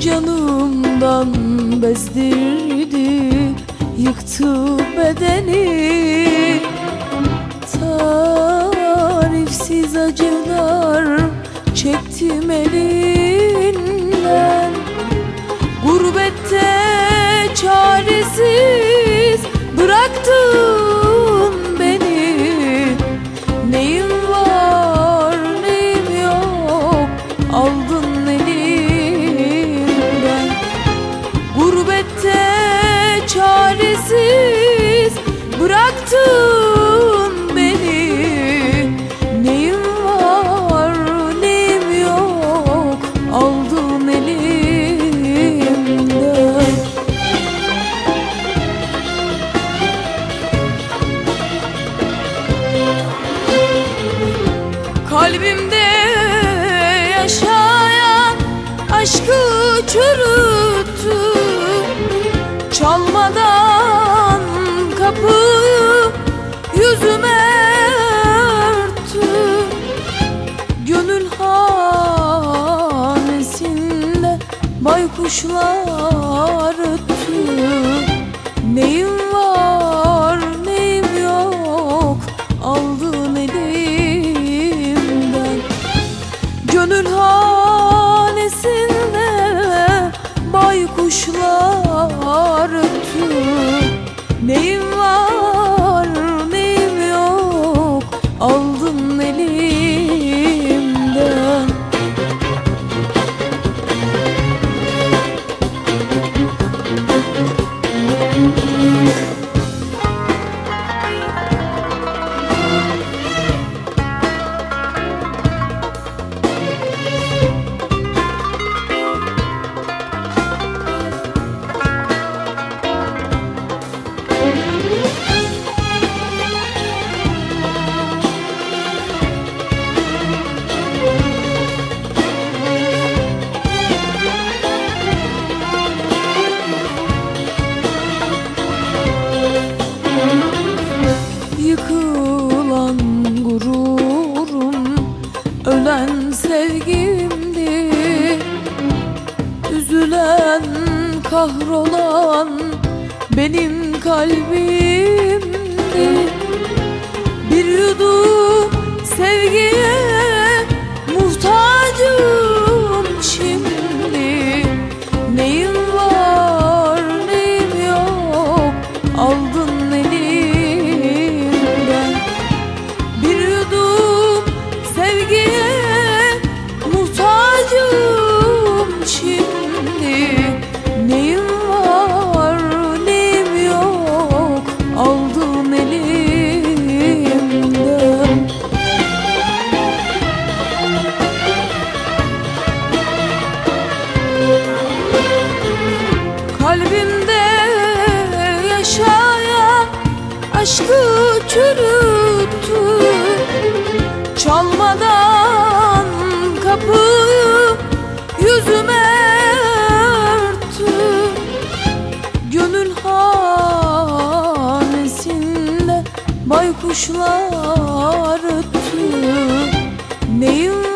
Canımdan bezdirdi Yıktı bedeni. Tarifsiz acılar Çektim elinden. Gurbette çaresiz çürüttü Çalmadan kapıyı yüzüme örttü Gönül hanesinde baykuşlar öttü Neyim var Ölen sevgimdi. Üzülen kahrolan Benim kalbimdi. Bir yudum sevgiye aşkı çürüttü. Çalmadan kapıyı yüzüme örttü. Gönül hanesinde baykuşlar öttü Neyim